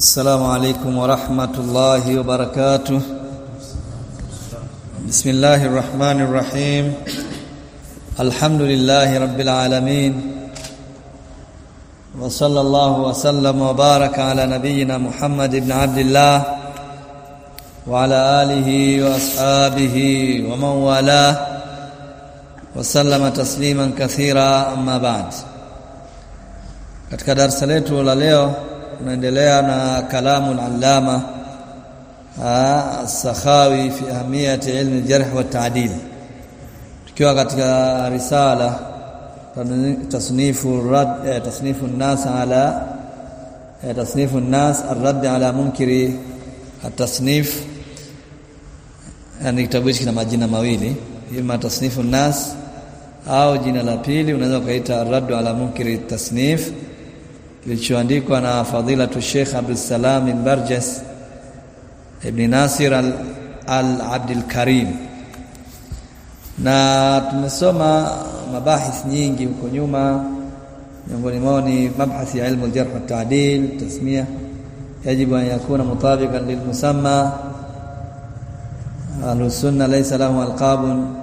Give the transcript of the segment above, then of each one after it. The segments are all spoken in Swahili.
السلام عليكم ورحمة الله وبركاته. بسم الله الرحمن الرحيم. الحمد لله رب العالمين. وصلى الله وسلم وبارك على نبينا محمد بن عبد الله وعلى آله وأصحابه ومن والاه. وسلم تسليما كثيرا أما بعد. Katika darasa letu la leo tunaendelea na kalamu al-allama as-sakhawi fi ahamiyati ilmi al-jarh wa ta'dil tukiwa katika risala tasnifu rad tasnifu an-nas ala tasnifu an-nas ar-radd ala munkiri at-tasnif yani kitabu hiki kina majina mawili ima tasnifu an-nas au jina la pili unaweza kuita ar-radd ala munkiri at-tasnif kilichoandikwa na fadilatu Sheikh Abdul Salam bin Barjas Ibn Nasir al-Abdul Karim na tumesoma mabahith nyingi huko nyuma miongoni mwao ni mabhathi ya ilmu al-jarh wa ta'dil tasmia yajibu an yakuna mutabiqan lil musamma al-sunna laysa lahu alqabun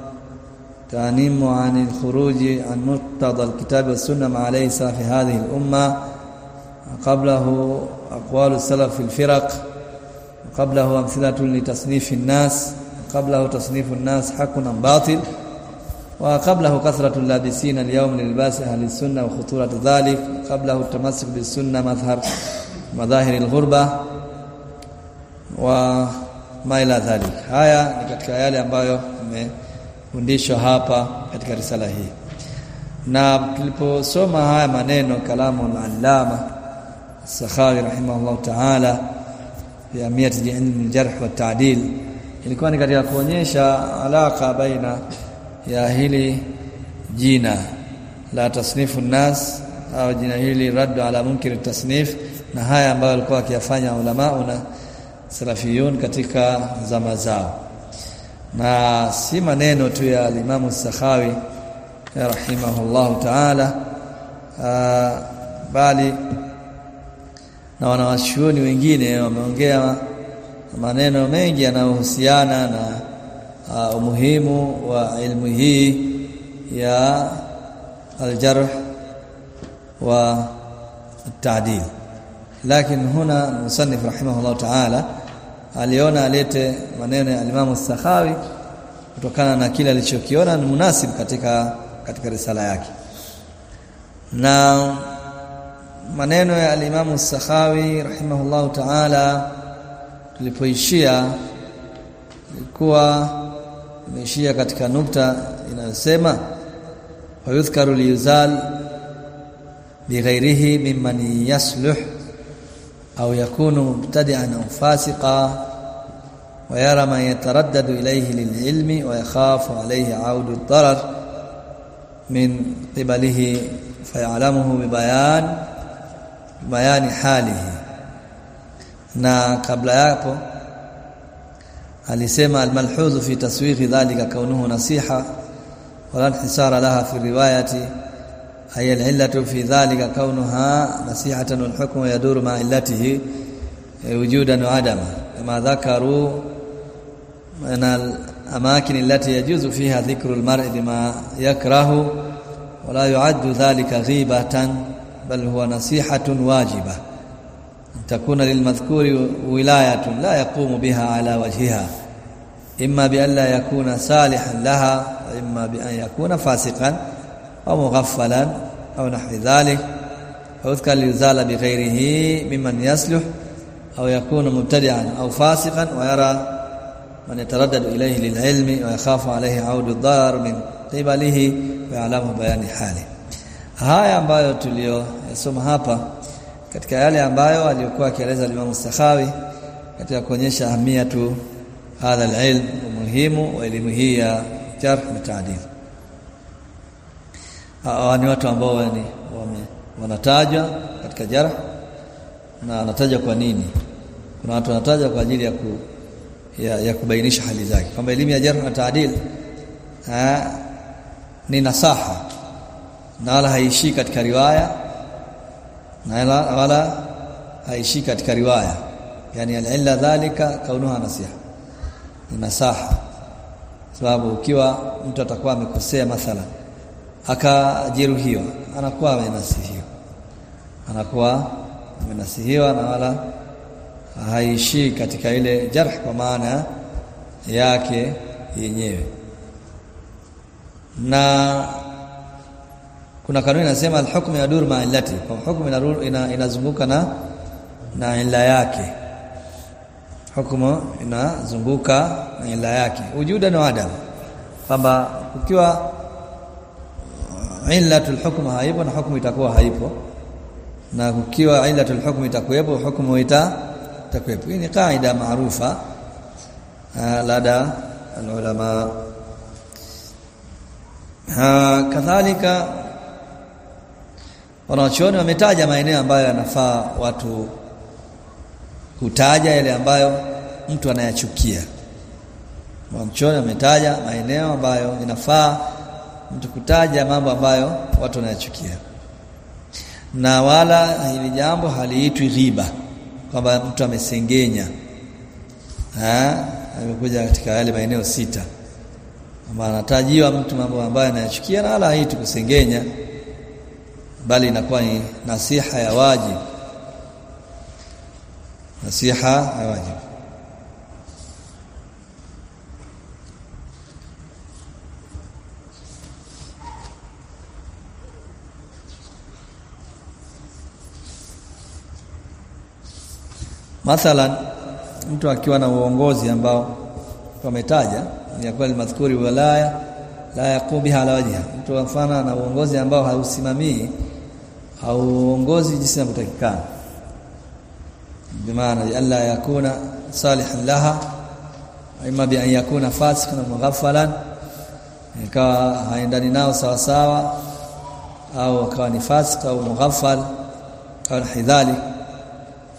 تعنيم عن الخروج عن مقتضى الكتاب والسنة مع ليس في هذه الأمة قبله أقوال السلف في الفرق قبله أمثلة لتصنيف الناس قبله تصنيف الناس حق أم باطل وقبله كثرة اللابسين اليوم للباس أهل السنة وخطورة ذلك قبله التمسك بالسنة مظهر مظاهر الغربة وما إلى ذلك. haya ni katika yale ambayo fundishwa hapa katika risala hii na tuliposoma haya maneno kalamu al-allama Sakhawi rahimahullah ta'ala ya miati al-jarh wa ta'dil. Ilikuwa ni katika kuonyesha alaka baina ya hili jina la tasnifu nas au jina hili raddu ala munkir tasnif na haya ambayo alikuwa akiyafanya ulama na salafiyun katika zama zao. Na si maneno tu ya Imam Sakhawi rahimahullahu ta'ala bali na wanawashuoni wengine wameongea maneno mengi yanayohusiana na uh, umuhimu wa ilmu hii ya aljarh wa التعديل لكن هنا المصنف رحمه الله تعالى aliona alete maneno ya Imam Sakhawi kutokana na kile alichokiona ni munasib katika katika risala yake na maneno ya al-Imam Sakhawi rahimahullahu ta'ala tulipoishia ilikuwa imeishia katika nukta inayosema wa yudhkaru liyuzal bighairihi mimman yasluh au yakunu mubtadi'an au fasiqa ويرى من يتردد إليه للعلم ويخاف عليه عود الضرر من قبله فيعلمه ببيان bayani halihi na kabla yapo alisema almalhudhu fi taswighi dhalika kaunuhu nasiha wala inhisara riwayati ay alillatu fi dhalika kaunuha nasihatan wal hukmu yaduru ma illatihi wujudan wa adama kama dhakaru min الأماكن التي يجوز فيها ذكر المرء بما يكره ولا يعد ذلك غيبة بل هو نصيحة واجبة. تكون للمذكور ولاية لا يقوم بها على وجهها. إما بأن لا يكون صالحا لها وإما بأن يكون فاسقا أو مغفلا أو نحو ذلك. فيذكر ليزال بغيره ممن يصلح أو يكون مبتدعا أو فاسقا ويرى من يتردد إليه للعلم ويخاف عليه عود الضرر من قبله ويعلمه بيان حاله. Haya ambayo tuliyosoma hapa katika yale ambayo aliyokuwa akieleza Imam Sakhawi katika kuonyesha ahamia tu hadha alilm umuhimu wa elimu hii ya jarh na ta'dil ni watu ambao yani wanatajwa katika jarh na anataja kwa nini? Kuna watu wanataja kwa ajili ya ku, ya, ya kubainisha hali zake kwamba elimu ya jarh na ta'dil ni nasaha na wala haishii katika riwaya na wala, haishii haishi katika riwaya. Yani alilla dhalika kaunuha nasiha. Ni nasaha. Sababu ukiwa mtu atakuwa amekosea mathala akajeruhiwa anakuwa amenasihiwa. Anakuwa amenasihiwa na wala haishi katika ile jarh kwa maana yake yenyewe. Na kuna kanuni inasema al-hukm yadur ma illati kwa hukumu ina, inazunguka na na illa yake. Hukumu inazunguka na illa yake. Ujuda na adam kwamba ukiwa illatul hukm haipo na hukumu itakuwa haipo. Na ukiwa illatul hukm itakuwepo hukumu ita itakuwepo. Hii ni kaida maarufa lada alulama. Kadhalika wanachuoni wametaja maeneo ambayo yanafaa watu kutaja yale ambayo mtu anayachukia. Wanachuoni wametaja maeneo ambayo inafaa mtu kutaja mambo ambayo watu wanayachukia. Na wala hili jambo haliitwi riba kwamba mtu amesengenya. Amekuja katika yale maeneo sita. Kwamba anatajiwa mtu mambo ambayo anayachukia na wala haitwi kusengenya bali inakuwa ni nasiha ya wajibu nasiha ya wajibu mathalan mtu akiwa na uongozi ambao wametaja ya kweli madhkuri walaya la yaqumu biha ala wajha mtu mfano na uongozi ambao hausimamii hauongozi jinsi inavyotakikana. Bimaana alla yakuna salihan laha ima bi an yakuna fasikan mughaffalan ikawa haendani nao sawa sawa au akawa ni fasik au mughaffal au hidhalik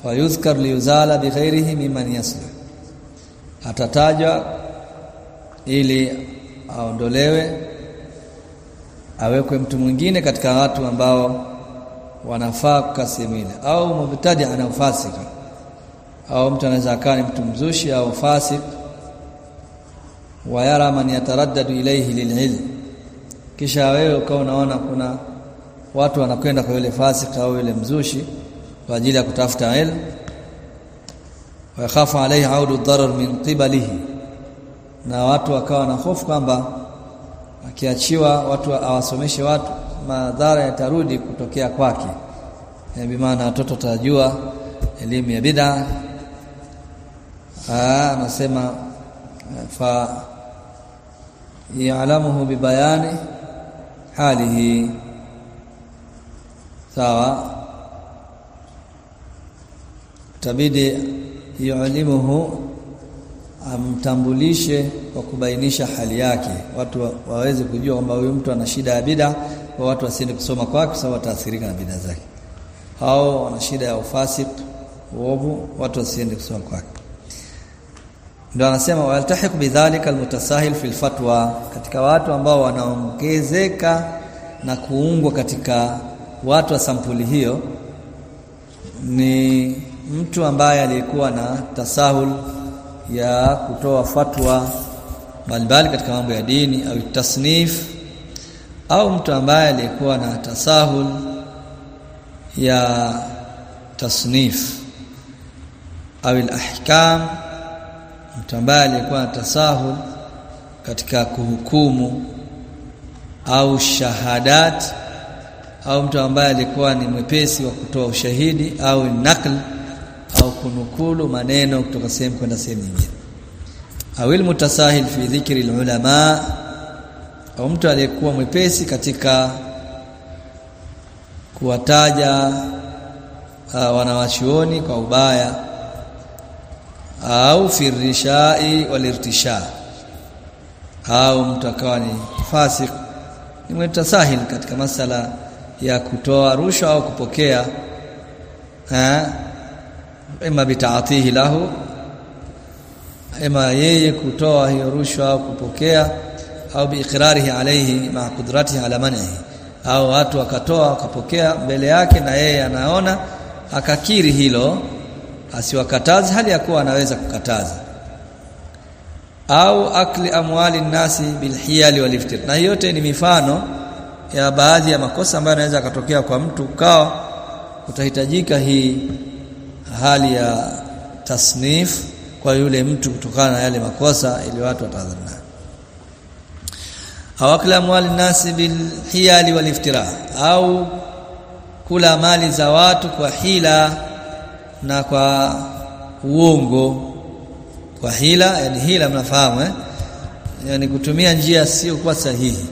fayuzkar liyuzala bighairihi mimman yasluh atatajwa ili aondolewe awekwe mtu mwingine katika watu ambao wanafaa nafaka semina au mubtadi ana fasika au mtu anaweza akawa mtu mzushi au fasik. Wayara man yataraddadu ilayhi lililm. Kisha wewe ukawa unaona kuna watu wanakwenda kwa yule fasik au yule mzushi kwa ajili ya kutafuta ilmu. Wa yakhafu alayhi audu darar min qibalihi. Na watu wakawa na hofu kwamba akiachiwa watu awasomeshe watu madhara yatarudi kutokea kwake. Bi maana watoto tajua elimu ya bid'a. Anasema fa ya'lamuhu bibayani halihi. Sawa. Tabidi yu'limuhu amtambulishe kwa kubainisha hali yake. Watu waweze kujua kwamba huyu mtu ana shida ya bid'a kwa watu wasiende kusoma kwake sababu wataathirika na bidhaa zake. Hao wana shida ya ufasik uovu watu wasiende kusoma kwake. Ndio anasema waltahiq bidhalika almutasahil fil fatwa katika watu ambao wanaongezeka na kuungwa katika watu wa sampuli hiyo ni mtu ambaye aliyekuwa na tasahul ya kutoa fatwa mbalimbali katika mambo ya dini au tasnif au mtu ambaye alikuwa na tasahul ya tasnif au al-ahkam mtu ambaye alikuwa na tasahul katika kuhukumu au shahadat au mtu ambaye alikuwa ni mwepesi wa kutoa ushahidi au nakl au kunukulu maneno kutoka sehemu kwenda sehemu nyingine. Awil mutasahil fi dhikri ulama au mtu aliyekuwa mwepesi katika kuwataja uh, wanawachuoni kwa ubaya au firishai walirtisha au mtu akawa ni fasik ni mtasahil katika masala ya kutoa rushwa au kupokea ha ima bitaatihi lahu ima yeye kutoa hiyo rushwa au kupokea au biiqrarihi alayhi ma qudratihi ala man'ihi. Au watu wakatoa wakapokea mbele yake na yeye anaona akakiri hilo asiwakataze hali ya kuwa anaweza kukataza. Au akli amwali nasi bilhiyali waliftir. Na yote ni mifano ya baadhi ya makosa ambayo yanaweza katokea kwa mtu ukawa utahitajika hii hali ya tasnif kwa yule mtu kutokana na yale makosa ili watu watadhana au akli bil nasi wal iftira au kula mali za watu kwa hila na kwa uongo. Kwa hila yani hila mnafahamu eh? Yani kutumia njia sio kwa sahihi.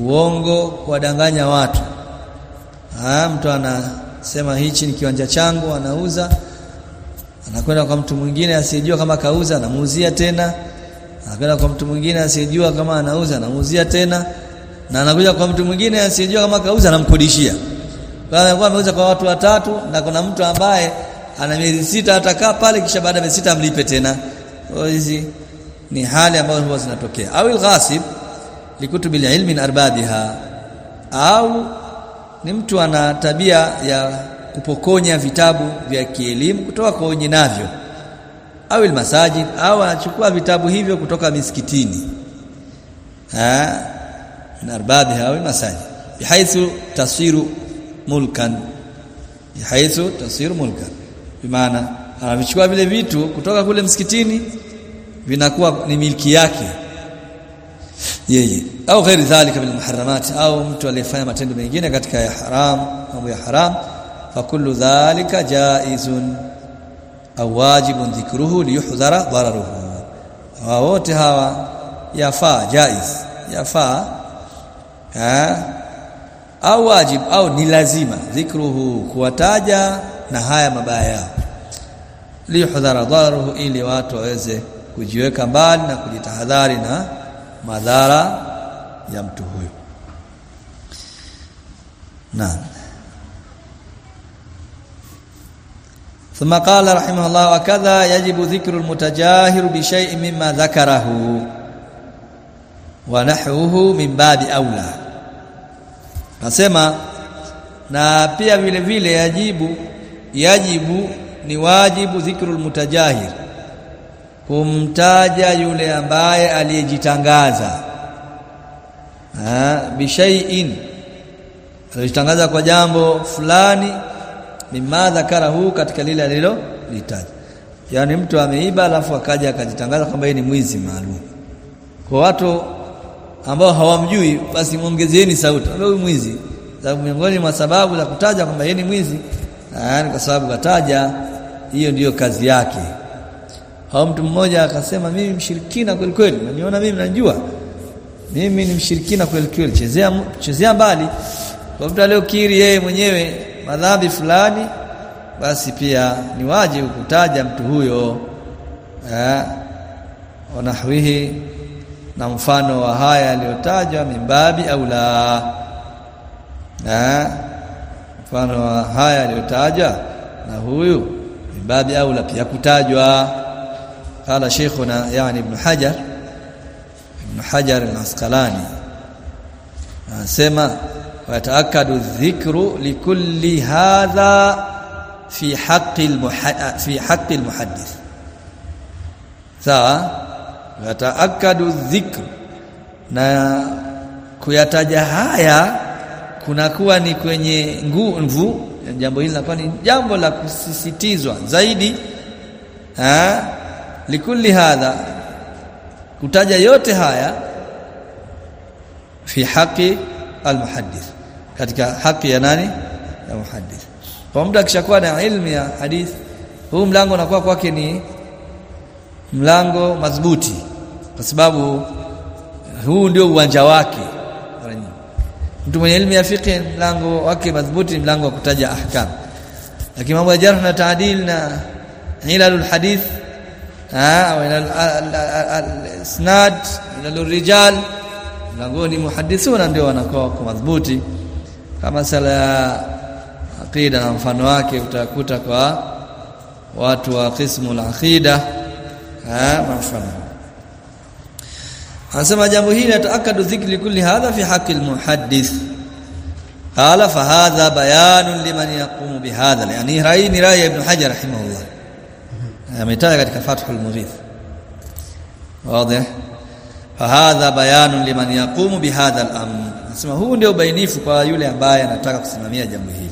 Uongo kuwadanganya watu. Ah mtu anasema hichi ni kiwanja changu anauza anakwenda kwa mtu mwingine asiyejua kama kauza anamuuzia tena anakwenda kwa mtu mwingine asiyejua kama anauza anamuuzia tena. Na anakuja kwa mtu mwingine asiyejua kama kauza anamkodishia. Kwa anakuwa ameuza kwa watu watatu na kuna mtu ambaye ana miezi sita atakaa pale kisha baada ya miezi sita amlipe tena. Hizi ni hali ambazo huwa zinatokea. Au alghasib likutubil ilmi min arbabiha au ni mtu ana tabia ya kupokonya vitabu vya kielimu kutoka kwa wenye navyo au almasajid au anachukua vitabu hivyo kutoka misikitini. Ha? Min arbabiha au almasajid. Bihaithu tasiru mulkan. Bihaithu tasiru mulkan. Bimaana anavichukua vile vitu kutoka kule msikitini vinakuwa ni milki yake. Yeye. Au ghairi dhalika bil muharramat au mtu aliyefanya matendo mengine katika ya haram mambo ya haram fa kullu dhalika jaizun au wajibun dhikruhu liyuhdhara dararuhu wote hawa yafaa jaiz yafaa au wajib au ni lazima dhikruhu kuwataja na haya mabaya. Yao liyuhdhara dararuhu ili watu waweze kujiweka mbali na kujitahadhari na madhara ya mtu huyo naam ثم qala rahimahullah الله وكذا yajibu dhikru المتجاهر بشيء مما ذكره dhakarahu wa باب اولى aula nasema na pia vile vile yajibu yajibu ni wajibu dhikrul mutajahir kumtaja yule ambaye aliyejitangaza bishaiin alijitangaza kwa jambo fulani mimma dhakarahu katika lile alilo litaja yani mtu ameiba alafu akaja akajitangaza kwamba yeye ni mwizi maalum. Kwa watu ambao hawamjui basi muongezeeni sauti. Huyu mwizi. Sababu miongoni mwa sababu za kutaja kwamba yeye ni mwizi yani kwa sababu kataja hiyo ndiyo kazi yake. Au mtu mmoja akasema mimi mshirikina kweli kweli naniona mimi najua mimi ni mshirikina kweli kweli chezea chezea mbali. Kwa mtu aliyokiri yeye mwenyewe madhambi fulani basi pia ni wajibu kutaja mtu huyo eh wanahwihi na mfano wa haya yaliyotajwa mimbabi au la eh mfano wa haya yaliyotajwa na huyu mimbabi au la pia kutajwa. Qala sheikhuna yani ibn hajar ibn hajar al-asqalani anasema ويتاكد الذكر لكل هذا في حق في حق المحدث sawa يتاكد الذكر na kuyataja haya kunakuwa ni kwenye nguvu jambo hili linakuwa ni jambo la kusisitizwa zaidi ha likulli hadha kutaja yote haya fi haqi almuhaddith katika haki ya nani? Ya muhaddith. Kwa muda akishakuwa na ilmu ya hadith huu mlango unakuwa kwake ni mlango madhubuti kwa sababu huu ndio uwanja wake. Mtu mwenye elimu ya fiqh mlango wake madhubuti mlango wa kutaja ahkam. Lakini mambo ya jarh na taadil na ilalul hadith au al-isnad ilalul rijal mlangoni muhadithuna ndio wanakuwa madhubuti kama sala ya aqida na mfano wake utakuta kwa watu wa qismu al-aqida ah mfano anasema jambo hili ataakadu dhikri kulli hadha fi haqqi al-muhaddith qala fa hadha bayanun liman yaqumu bihadha yani rai ni rai ibn hajar rahimahullah ametaja katika fathul mughith wazi liman yaqumu bihadha al-amr nasema huu ndio ubainifu kwa yule ambaye anataka kusimamia jambo hili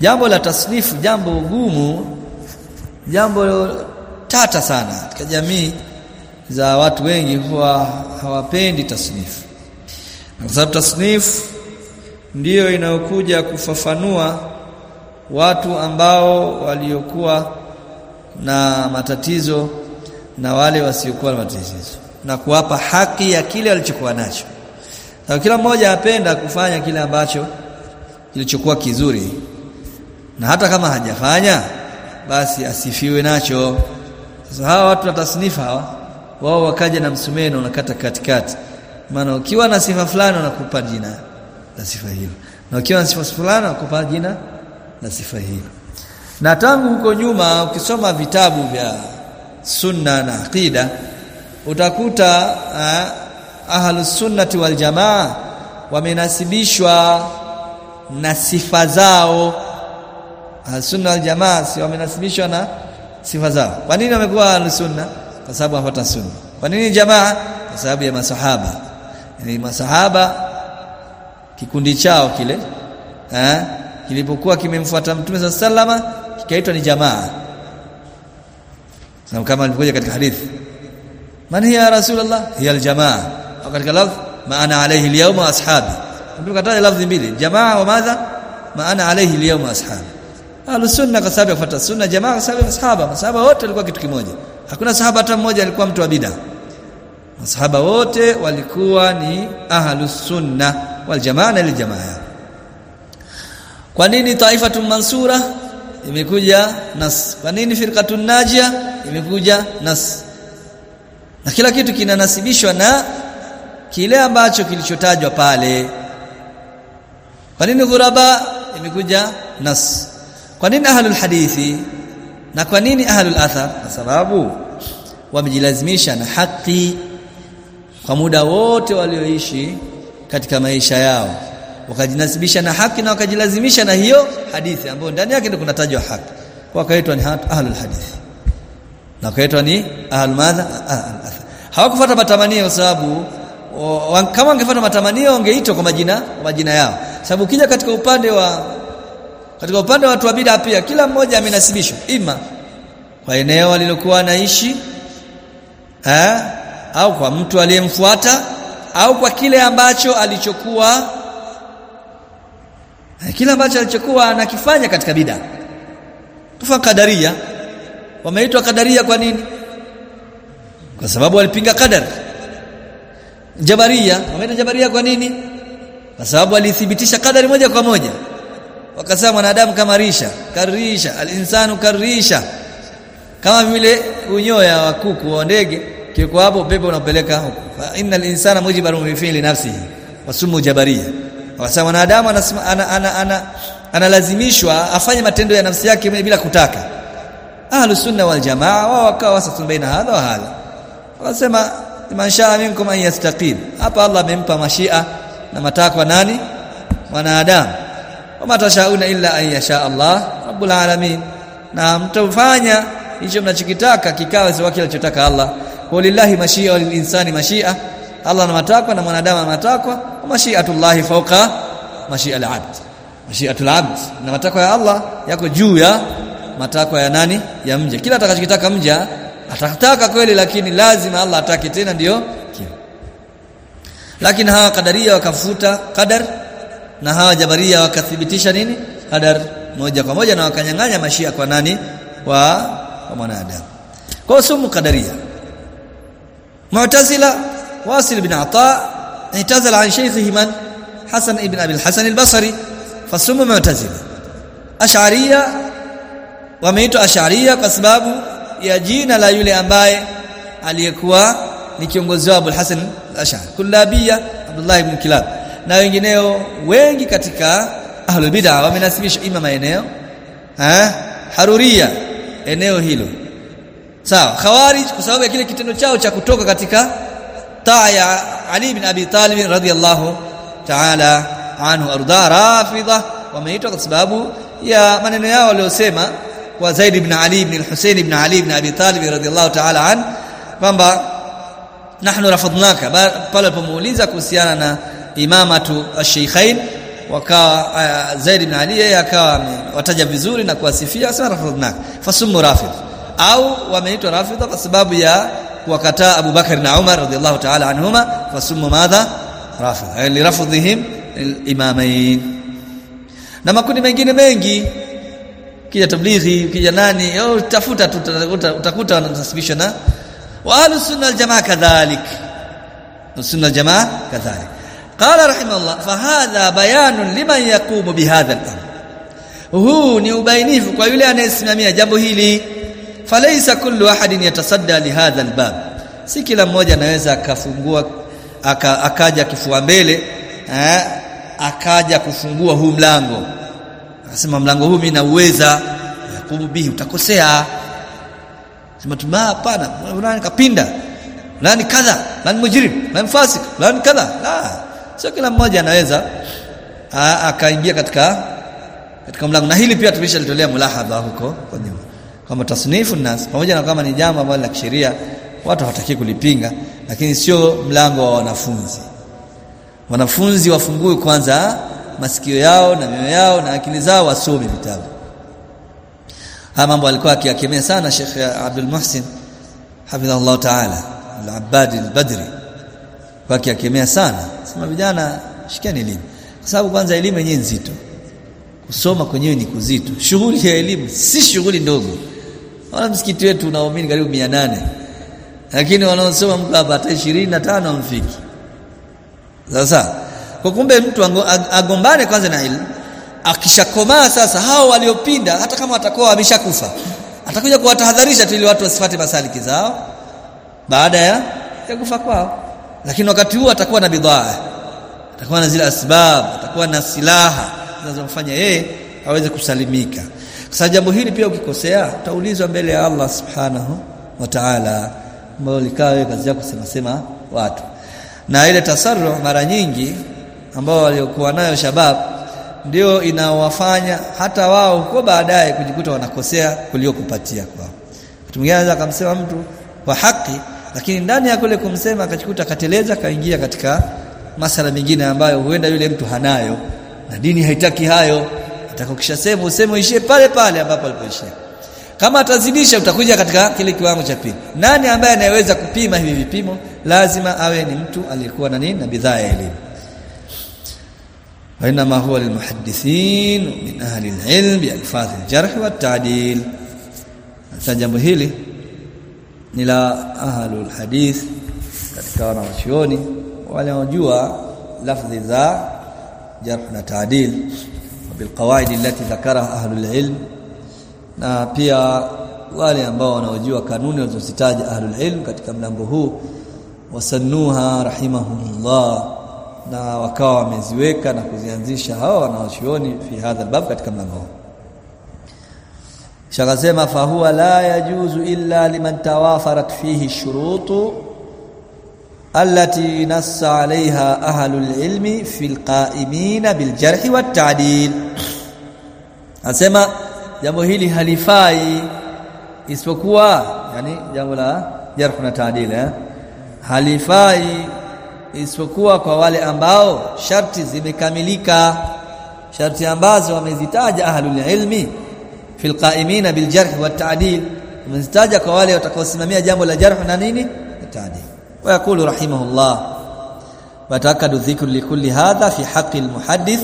jambo la tasnifu jambo gumu jambo tata sana katika jamii za watu wengi huwa hawapendi tasnifu kwa sababu tasnifu ndiyo inayokuja kufafanua watu ambao waliokuwa na matatizo na wale wasiokuwa na matatizo na kuwapa haki ya kile walichokuwa nacho. Sababu kila mmoja apenda kufanya kile ambacho kilichokuwa kizuri. Na hata kama hajafanya basi asifiwe nacho. Sasa hawa watu watasnifa hawa wao wakaja na msumeno unakata katikati. Maana ukiwa na sifa fulani unakupa jina la sifa hiyo, Na ukiwa na sifa fulani unakupa jina la sifa hiyo. Na tangu huko nyuma ukisoma vitabu vya sunna na aqida utakuta uh, ahlus sunnati wal jamaa wamenasibishwa na sifa zao. Ahlus sunna wal jamaa si wamenasibishwa na sifa zao. Kwa nini wamekuwa ahlusunna? Kwa sababu wafuata sunna. Kwa nini jamaa? Kwa sababu ya masahaba. Yani masahaba kikundi chao kile eh kilipokuwa kimemfuata mtume sallama kikaitwa ni jamaa. Kama alivyokuja katika hadithi man hiya rasulullah? Hiya aljamaa katika lafzi maana alayhi alyawma ashabi. Ndio katika lafzi mbili jamaa wa madha? Maana alayhi alyawma ashabi. Ahlus sunna kwa sababu yafuata sunna jamaa kwa sababu masahaba. Masahaba wote walikuwa kitu kimoja. Hakuna sahaba hata mmoja alikuwa mtu wa bid'a. Masahaba wote walikuwa ni ahlus sunna wal jamaa na jamaa. Kwa nini taifatun mansura? Imekuja nas. Kwa nini firqatun najia? Imekuja nas. Na kila kitu kinanasibishwa na kile ambacho kilichotajwa pale kwa nini ghuraba imekuja nas kwa nini ahlul hadithi na kwa nini ahlul athar kwa sababu wamejilazimisha na haki kwa muda wote walioishi katika maisha yao wakajinasibisha na haki na wakajilazimisha na hiyo hadithi ambayo ndani yake ndio kunatajwa haki wakaitwa ni ahlul hadithi na wakaitwa ni ahlul madha hawakufuata matamanio sababu kama wangefuata matamanio wangeitwa kwa majina kwa majina yao. Sababu kija katika upande wa katika upande wa watu wa bid'a pia kila mmoja amenasibishwa. Ima kwa eneo alilokuwa anaishi eh au kwa mtu aliyemfuata au kwa kile ambacho alichokuwa kile ambacho alichokuwa anakifanya katika bid'a. Tufa kadaria wameitwa kadaria kwa nini? Kwa sababu walipinga qadar jabaria. Wameita jabaria kwa nini? Kwa sababu alithibitisha kadari moja kwa moja. Wakasema mwanadamu kama risha karisha alinsanu karisha kama vile unyoya wa kuku wa ndege kiko hapo pepo unapeleka huko. Fa innal insana mujibarun fi fi'li nafsihi wasumu jabaria. Wakasema mwanadamu anasema ana, ana, ana, analazimishwa afanye matendo ya nafsi yake bila kutaka. Ahlus sunna wal jamaa wao wakawa wasatun baina hadha wa hadha. Wakasema man shaa minkum an yastaqim. Hapa Allah amempa mashia na matakwa nani? Wanadamu wama tashauna illa an yasha Allah rabbul alamin. Na mtafanya hicho mnachokitaka kikawa sio kile alichotaka Allah. Walillahi mashia wal insani mashia. Allah na matakwa na mwanadamu na matakwa. Wa mashiatullahi fawqa mashia alabd. Mashiatul abd. Na matakwa ya Allah yako juu ya matakwa ya nani? Ya mja kila atakachokitaka mja atataka kweli lakini lazima Allah atake tena ndio? Lakini hawa kadaria wakafuta qadar na hawa jabaria wakathibitisha nini? Qadar moja kwa moja na wakanyang'anya mashia kwa nani? Wa kwa mwanadamu. Kwa sumu kadaria mu'tazila wasil bin ata itazala an shaykhihi man? Hasan ibn abi alhasan albasri. Fasumu mu'tazila. Ash'ariyya wameitwa ash'ariyya kwa sababu ya jina la yule ambaye aliyekuwa ni kiongozi wa Abu Hasan al-Ash'ari kullabia Abdullah ibn Kilab na wengineo wengi katika ahlul bid'ah wamenasibisha ima maeneo eh haruria eneo hilo. Sawa khawarij kwa sababu ya kile kitendo chao cha kutoka katika taa ya Ali bin Abi Talib radhiyallahu ta'ala anhu arda rafidha wameitwa kwa sababu ya maneno yao waliosema kwa Zaid ibn Ali ibn al-Husayn ibn Ali ibn Abi Talib radhiyallahu ta'ala an kwamba nahnu rafadnaka. Pale alipomuuliza kuhusiana na imamatu ash-shaykhain wakawa uh, Zaid ibn Ali yeye akawa wataja vizuri na kuwasifia sana rafadnaka. Fasumu rafid. Au wameitwa rafidha kwa sababu ya kuwakataa Abu Bakar na Umar radhiyallahu ta'ala anhuma. Fasumu madha? Rafidha. Yani rafdhihim al-imamain na makundi mengine mengi kija tablighi kija nani tafuta utakuta wanasibishwa na wa ahlus sunna wal jamaa kadhalik. Sunna jamaa kadhalik. Qala rahimahullah fa hadha bayanun liman yaqumu bihadha al-amr. Huu ni ubainifu kwa yule anayesimamia jambo hili. Falaisa kullu ahadin yatasadda li hadha al-bab. Si kila mmoja anaweza akafungua aka, akaja kifua mbele eh, akaja kufungua huu mlango akasema mlango huu mimi nauweza yakubu bihi utakosea. Sema tuma hapana fulani kapinda? Fulani kadha? Fulani mujrim fulani fasik fulani kadha? La sio kila mmoja anaweza akaingia katika katika mlango. Na hili pia tumeshalitolea mulahadha huko kwa nyuma kama tasnifu nas pamoja na kama ni jambo ambalo la kisheria watu hawataki kulipinga lakini sio mlango wa wanafunzi. Wanafunzi wafungue kwanza masikio yao na mioyo yao na akili zao wasome vitabu. Haya mambo alikuwa akiyakemea sana Sheikh Abdul Muhsin hafidhahullah ta'ala al-Abbad al-Badri. Akiyakemea sana. Sema vijana shikeni elimu. Kwa sababu kwanza elimu yenyewe nzito. Kusoma kwenyewe ni kuzito. Shughuli ya elimu si shughuli ndogo. Wala msikiti wetu unaamini karibu 800 lakini wanaosoma hapa hata 25 amfiki sasa kwa kumbe mtu agombane kwanza na ilmu. Akishakomaa sasa hao waliopinda hata kama watakuwa wameshakufa atakuja kuwatahadharisha tu ili watu wasifate masaliki zao baada ya, ya kufa kwao. Lakini wakati huo atakuwa na bidhaa atakuwa na zile asbab atakuwa na silaha zinazomfanya yeye aweze kusalimika. Sasa jambo hili pia ukikosea utaulizwa mbele ya Allah subhanahu wa ta'ala ambao likawa kazi yako kusema sema watu. Na ile tasarru mara nyingi ambao waliokuwa nayo shabab ndio inawafanya hata wao huko baadaye kujikuta wanakosea kuliokupatia kwao. Mtu mwingine anaweza akamsema mtu kwa haki lakini ndani ya kule kumsema akajikuta kateleza kaingia katika masala mengine ambayo huenda yule mtu hanayo na dini haitaki hayo. Atakokisha sema useme uishie pale pale ambapo alipoishia. Kama atazidisha utakuja katika kile kiwango cha pili. Nani ambaye anayeweza kupima hivi vipimo? Lazima awe ni mtu aliyekuwa na nini na bidhaa ya elimu. وإنما هو للمحدثين من أهل العلم بألفاظ الجرح والتعديل. سجمه هلي إلى أهل الحديث. كتكونا وشيوني ولنجوى لفظ ذا جرح وتعديل. وبالقواعد التي ذكرها أهل العلم. na pia wale ambao wanaojua kanuni zilizositaja ahlul ilm katika mlango huu wasannuha rahimahumullah na wakawa wameziweka na kuzianzisha hawa wanaochuoni fi hadha albab katika mlango huu shakasema fahuwa la yajuzu illa liman tawafarat fihi shurutu allati nassa alaiha ahlul ilmi fi alqaimina biljarhi watta'dil asema jambo hili halifai isipokuwa yani jambo la jarh na ta'dil eh? halifai isipokuwa kwa wale ambao sharti zimekamilika sharti ambazo wamezitaja ahlul ilmi fil qaimina bil jarh wa ta'dil wamezitaja kwa wale watakaosimamia jambo la jarh na nini ta'dil wa yakulu rahimahullah وتأكد الذكر لكل هذا في حق المحدث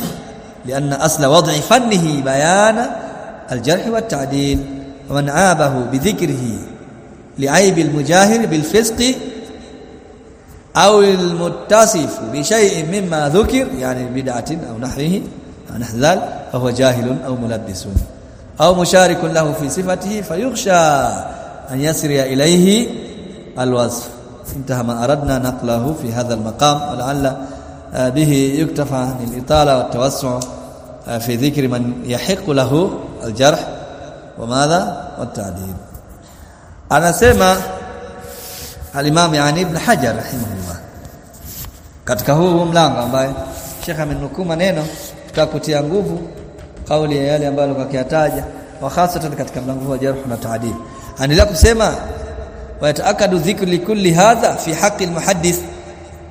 لأن أصل وضع فنه بيان الجرح والتعديل ومن عابه بذكره لعيب المجاهر بالفسق أو المتصف بشيء مما ذكر يعني بدعة أو نحوه أو نحو ذلك فهو جاهل أو ملبس أو مشارك له في صفته فيخشى أن يسري إليه الوصف. انتهى ما أردنا نقله في هذا المقام ولعل به يكتفى للإطالة والتوسع في ذكر من يحق له الجرح وماذا؟ والتعديل. أنا سمع Al-Imam yani Ibn Hajar rahimahullah. Katika huu mlango ambaye Sheikh amenukuu maneno tutakutia nguvu kauli ya yale ambayo kakiyataja wa hasatan katika mlango wa jarh na taadil anaendelea kusema wayataakadu dhikri kulli hadha fi haqqi almuhaddith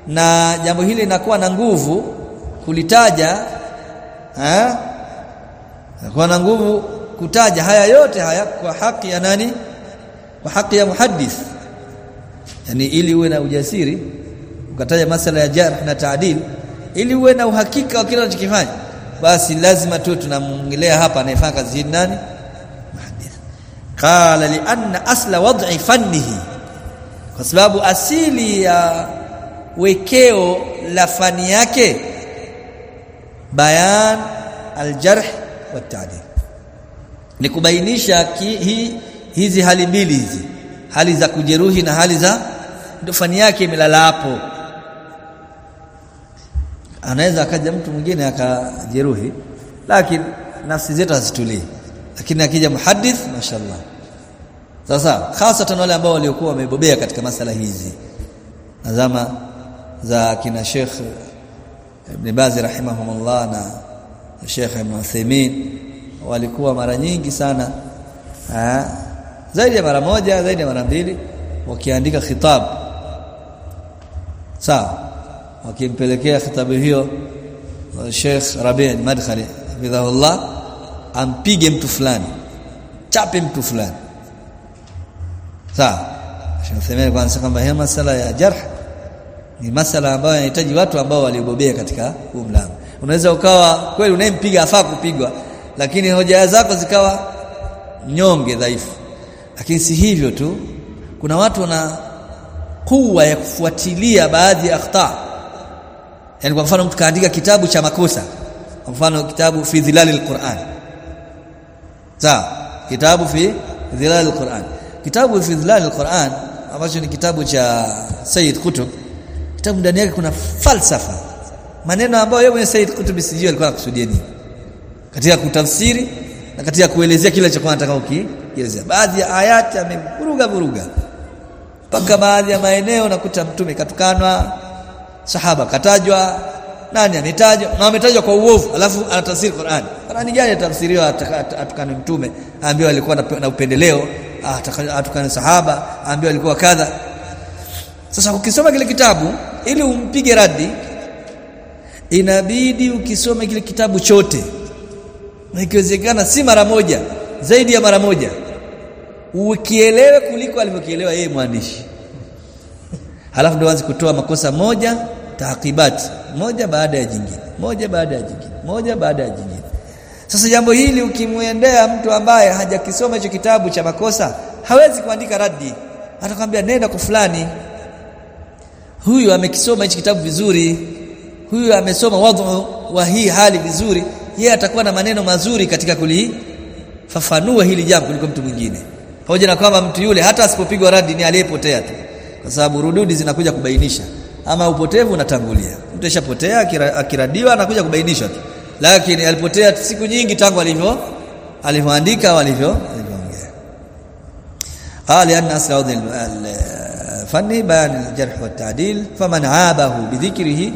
na jambo hili linakuwa na nguvu kulitaja eh na nguvu kutaja haya yote haya kwa haki ya nani? Kwa haki ya muhaddith yani ili uwe na ujasiri ukataja masala ya jarh na taadil ili uwe na uhakika wa kile unachokifanya basi lazima tu tunamwongelea hapa anayefanya kazi hii nani? Muhaddith qala li anna asla wad'i fannihi. Kwa sababu asili ya wekeo la fani yake bayan aljarh wa taadil. Ni kubainisha hi, hizi hali mbili hizi hali za kujeruhi na hali za fani yake imelala hapo. Anaweza akaja mtu mwingine akajeruhi lakini nafsi zetu hazitulii. Lakini akija muhadith, mashallah. Sasa hasatan wale ambao waliokuwa wamebobea katika masala hizi. Nazama za kina Sheikh Ibn Baz rahimahumullah na Sheikh Ibn Uthaymeen walikuwa mara nyingi sana ha, zaidi ya mara moja zaidi ya mara mbili wakiandika khitab. Sawa. Wakimpelekea khitabu hiyo Sheikh Rabi' Madkhali bidhahullah ampige mtu fulani. Chape mtu fulani. Sawa. Sheikh kwanza kwamba hema masala ya jarh ni masala ambayo yanahitaji watu ambao waliobobea katika huu mlango. Unaweza ukawa kweli unayempiga afaa kupigwa lakini hoja zako zikawa nyonge dhaifu lakini si hivyo tu. Kuna watu wana kuwa ya kufuatilia baadhi ya akhta. Yani kwa mfano mtu kaandika kitabu cha makosa. Kwa mfano kitabu fi dhilali alquran. Sawa kitabu fi dhilali alquran. Kitabu fi dhilali alquran ambacho ni kitabu cha Sayyid Qutb kitabu ndani yake kuna falsafa. Maneno ambayo yeye Said Qutb sijui alikuwa anakusudia nini. Katika kutafsiri na katika kuelezea kile alichokuwa anataka ukielezea baadhi ya ayati amemvuruga vuruga. Mpaka baadhi ya maeneo nakuta mtume katukanwa sahaba katajwa nani ametajwa na ametajwa kwa uovu alafu anatafsiri Qur'an. Qur'an gani atafsiriwa atukane mtume aambiwa alikuwa na upendeleo atukane sahaba aambiwa alikuwa kadha. Sasa ukisoma kile kitabu ili umpige radi inabidi ukisome kile kitabu chote. Na ikiwezekana si mara moja zaidi ya mara moja ukielewe kuliko alivyokielewa yeye mwandishi. Halafu ndio anze kutoa makosa moja taakibati moja baada ya jingine moja baada ya jingine moja baada ya jingine. Sasa jambo hili ukimwendea mtu ambaye hajakisoma hicho kitabu cha makosa hawezi kuandika radi atakwambia nenda kwa fulani. Huyu amekisoma hichi kitabu vizuri huyu amesoma wadhu wa hii hali vizuri yeye atakuwa na maneno mazuri katika kulifafanua hili jambo kuliko mtu mwingine pamoja na kwamba mtu yule hata asipopigwa radi ni aliyepotea tu kwa sababu rududi zinakuja kubainisha ama upotevu unatangulia mtu ashapotea akiradiwa anakuja kubainisha tu lakini alipotea siku nyingi tangu alivyo alivyoandika au alivyo alivyoongea qala anna asla فني بيان الجرح والتعديل فمن عابه بذكره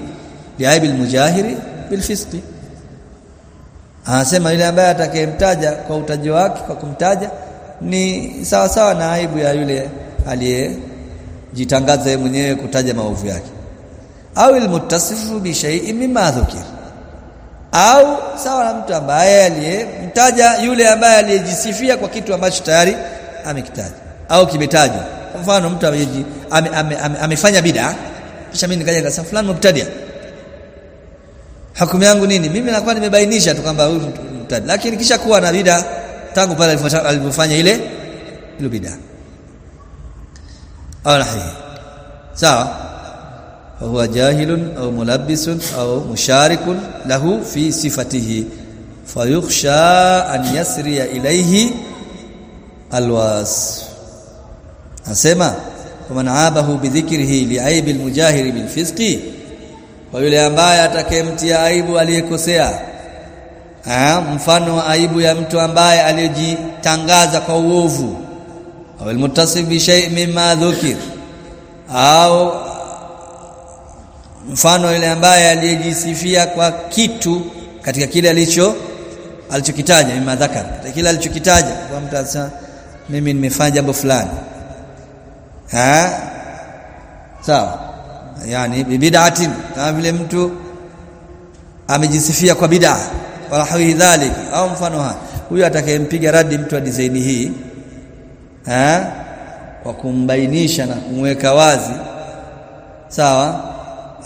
لعيب المجاهر بالفسق anasema yule ambaye atakayemtaja kwa utaji wake kwa kumtaja ni sawa sawa na aibu ya yule aliyejitangaza yeye mwenyewe kutaja maovu yake. Au almuttasifu bi shay'in mimma dhukir au sawa na mtu ambaye aliyemtaja yule ambaye aliyejisifia kwa kitu ambacho tayari amekitaja. Au kimetajwa. Kwa mfano mtu ameji ame, ame, ame, amefanya bid'a. Kisha mimi nikaja nikasema fulani mubtadia hukumu yangu nini? Mimi nakuwa nimebainisha tu kwamba huyu mubtadi lakini kisha kuwa na bid'a tangu pale alipofanya ile ile bidaa Alahi. lahi sawa huwa jahilun au mulabbisun au musharikun lahu fi sifatihi. Fayukhsha an yasriya ilaihi alwas. Asema man abahu bidhikrihi liaibil mujahiri bil fisqi. Wa yule ambaye atakemtia aibu aliyekosea mfano wa aibu ya mtu ambaye aliyojitangaza kwa uovu. Au almutasif bi shay' mimma dhukir. Au mfano yule ambaye aliyejisifia kwa kitu katika kile alicho alichokitaja mimma dhakar. Kile alichokitaja kwa mtu asema mimi nimefanya jambo fulani. Ha? Sawa. Yani bid'atin. Kama vile mtu amejisifia kwa bid'a wala hawi au mfano ha. Huyu atakayempiga radi mtu wa design hii ha? Kwa kumbainisha na kumweka wazi. Sawa?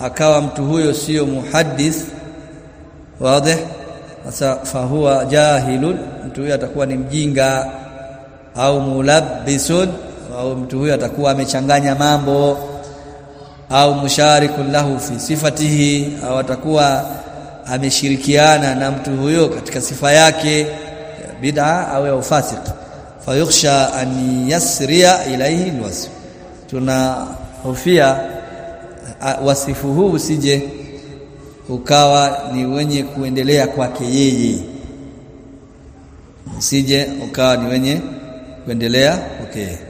Akawa mtu huyo sio muhaddith wazi? Sasa fahuwa jahilun. Mtu huyo atakuwa ni mjinga. Au mulabbisun. Au mtu huyo atakuwa amechanganya mambo. Au musharikun lahu fi sifatihi. Au atakuwa ameshirikiana na mtu huyo katika sifa yake bid'a au ya ufasik fayukhsha an yasriya ilayhi alwasf. Tunahofia wasifu huu usije ukawa ni wenye kuendelea kwake yeye. Usije ukawa ni wenye kuendelea kwake okay.